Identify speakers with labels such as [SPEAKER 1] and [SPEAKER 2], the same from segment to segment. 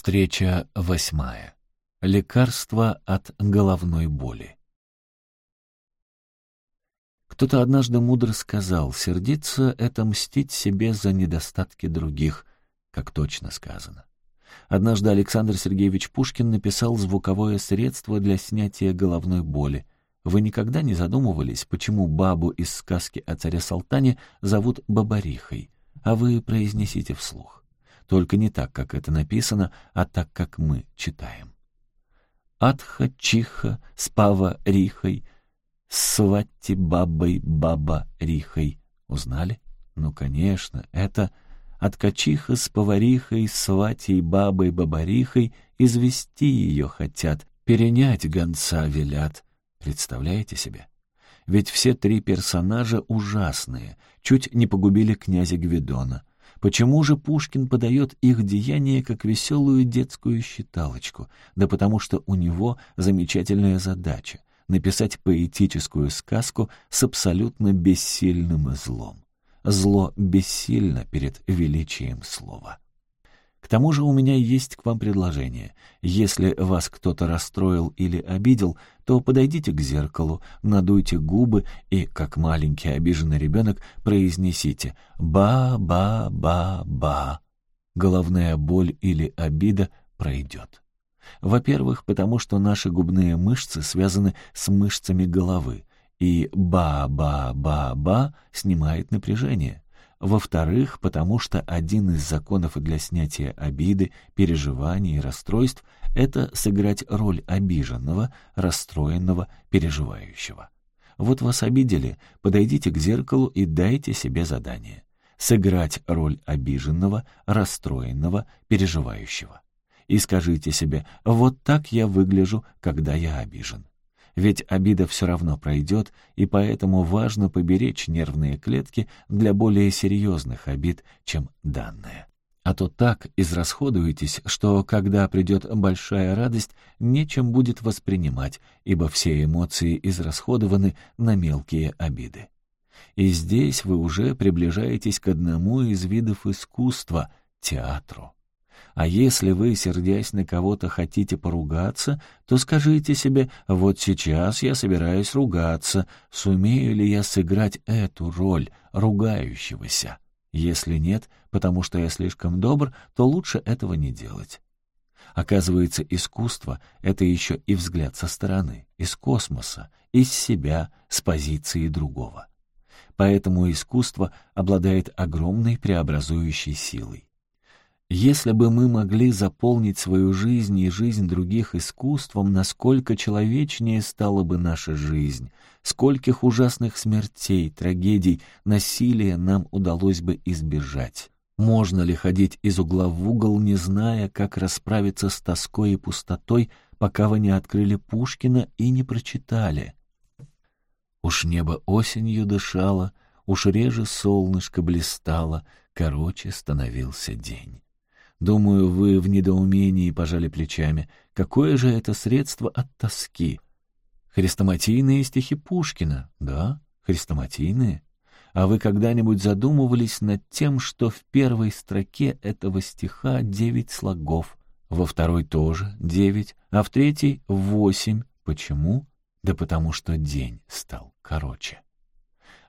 [SPEAKER 1] Встреча восьмая. Лекарство от головной боли. Кто-то однажды мудро сказал, сердиться — это мстить себе за недостатки других, как точно сказано. Однажды Александр Сергеевич Пушкин написал звуковое средство для снятия головной боли. Вы никогда не задумывались, почему бабу из сказки о царе Салтане зовут Бабарихой, а вы произнесите вслух. Только не так, как это написано, а так, как мы читаем. Атха, чиха, спава, рихой, свати бабой, баба, рихой. Узнали? Ну, конечно, это от качиха с поварихой, сватей, бабой, бабарихой извести ее хотят, перенять гонца велят. Представляете себе? Ведь все три персонажа ужасные, чуть не погубили князя Гвидона — Почему же Пушкин подает их деяния как веселую детскую считалочку? Да потому что у него замечательная задача — написать поэтическую сказку с абсолютно бессильным злом. Зло бессильно перед величием слова. К тому же у меня есть к вам предложение. Если вас кто-то расстроил или обидел, то подойдите к зеркалу, надуйте губы и, как маленький обиженный ребенок, произнесите «ба-ба-ба-ба». Головная боль или обида пройдет. Во-первых, потому что наши губные мышцы связаны с мышцами головы, и «ба-ба-ба-ба» снимает напряжение. Во-вторых, потому что один из законов для снятия обиды, переживаний и расстройств — это сыграть роль обиженного, расстроенного, переживающего. Вот вас обидели, подойдите к зеркалу и дайте себе задание. Сыграть роль обиженного, расстроенного, переживающего. И скажите себе, вот так я выгляжу, когда я обижен. Ведь обида все равно пройдет, и поэтому важно поберечь нервные клетки для более серьезных обид, чем данные. А то так израсходуетесь, что, когда придет большая радость, нечем будет воспринимать, ибо все эмоции израсходованы на мелкие обиды. И здесь вы уже приближаетесь к одному из видов искусства — театру. А если вы, сердясь на кого-то, хотите поругаться, то скажите себе, вот сейчас я собираюсь ругаться, сумею ли я сыграть эту роль ругающегося? Если нет, потому что я слишком добр, то лучше этого не делать. Оказывается, искусство — это еще и взгляд со стороны, из космоса, из себя, с позиции другого. Поэтому искусство обладает огромной преобразующей силой. Если бы мы могли заполнить свою жизнь и жизнь других искусством, насколько человечнее стала бы наша жизнь, скольких ужасных смертей, трагедий, насилия нам удалось бы избежать. Можно ли ходить из угла в угол, не зная, как расправиться с тоской и пустотой, пока вы не открыли Пушкина и не прочитали? Уж небо осенью дышало, уж реже солнышко блистало, короче становился день. Думаю, вы в недоумении пожали плечами. Какое же это средство от тоски? Хрестоматийные стихи Пушкина, да, хрестоматийные. А вы когда-нибудь задумывались над тем, что в первой строке этого стиха девять слогов, во второй тоже девять, а в третьей — восемь. Почему? Да потому что день стал короче.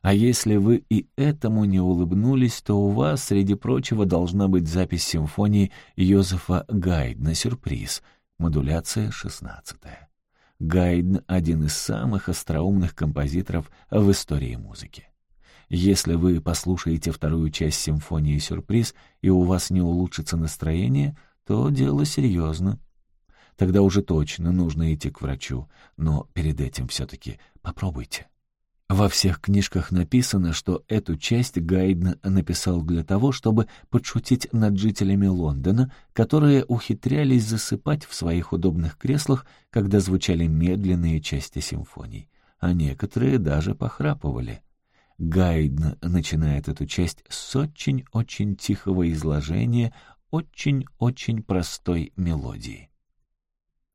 [SPEAKER 1] А если вы и этому не улыбнулись, то у вас, среди прочего, должна быть запись симфонии Йозефа Гайдна «Сюрприз», модуляция 16 Гайдн — один из самых остроумных композиторов в истории музыки. Если вы послушаете вторую часть симфонии «Сюрприз» и у вас не улучшится настроение, то дело серьезно. Тогда уже точно нужно идти к врачу, но перед этим все-таки попробуйте. Во всех книжках написано, что эту часть Гайден написал для того, чтобы подшутить над жителями Лондона, которые ухитрялись засыпать в своих удобных креслах, когда звучали медленные части симфоний, а некоторые даже похрапывали. Гайден начинает эту часть с очень-очень тихого изложения очень-очень простой мелодии.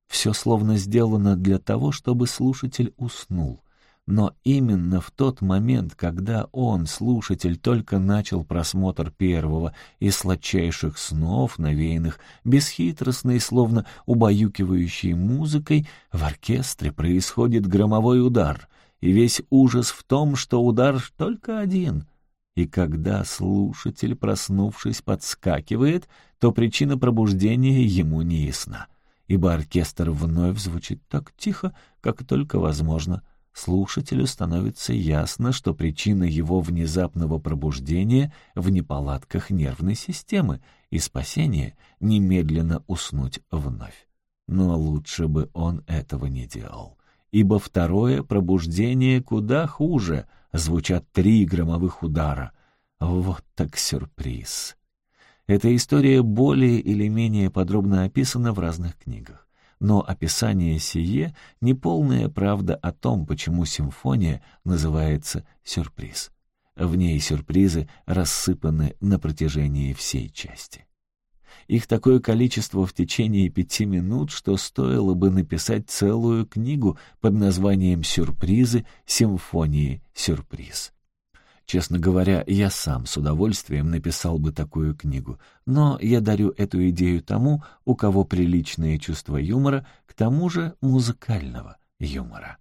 [SPEAKER 1] Все словно сделано для того, чтобы слушатель уснул, Но именно в тот момент, когда он, слушатель, только начал просмотр первого из сладчайших снов, навеянных бесхитростной, словно убаюкивающей музыкой, в оркестре происходит громовой удар, и весь ужас в том, что удар только один. И когда слушатель, проснувшись, подскакивает, то причина пробуждения ему не ясна, ибо оркестр вновь звучит так тихо, как только возможно — слушателю становится ясно, что причина его внезапного пробуждения в неполадках нервной системы и спасение — немедленно уснуть вновь. Но лучше бы он этого не делал, ибо второе пробуждение куда хуже, звучат три громовых удара. Вот так сюрприз. Эта история более или менее подробно описана в разных книгах но описание сие — неполная правда о том, почему симфония называется «сюрприз». В ней сюрпризы рассыпаны на протяжении всей части. Их такое количество в течение пяти минут, что стоило бы написать целую книгу под названием «Сюрпризы. Симфонии. Сюрприз». Честно говоря, я сам с удовольствием написал бы такую книгу, но я дарю эту идею тому, у кого приличное чувство юмора, к тому же музыкального юмора.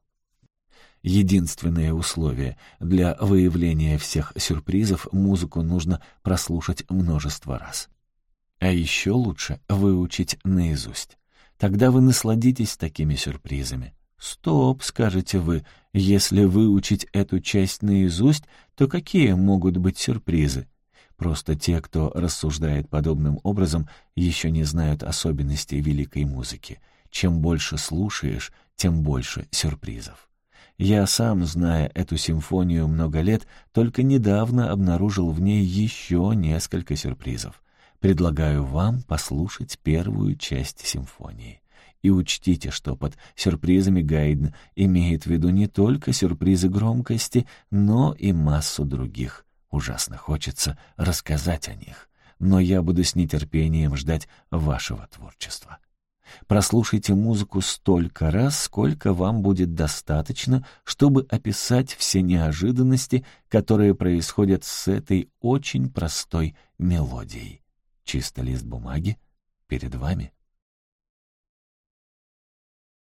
[SPEAKER 1] Единственное условие — для выявления всех сюрпризов музыку нужно прослушать множество раз. А еще лучше выучить наизусть. Тогда вы насладитесь такими сюрпризами. «Стоп», — скажете вы, — «если выучить эту часть наизусть, то какие могут быть сюрпризы?» Просто те, кто рассуждает подобным образом, еще не знают особенностей великой музыки. Чем больше слушаешь, тем больше сюрпризов. Я сам, зная эту симфонию много лет, только недавно обнаружил в ней еще несколько сюрпризов. Предлагаю вам послушать первую часть симфонии. И учтите, что под сюрпризами Гайден имеет в виду не только сюрпризы громкости, но и массу других. Ужасно хочется рассказать о них, но я буду с нетерпением ждать вашего творчества. Прослушайте музыку столько раз, сколько вам будет достаточно, чтобы описать все неожиданности, которые происходят с этой очень простой мелодией. Чисто лист бумаги перед вами.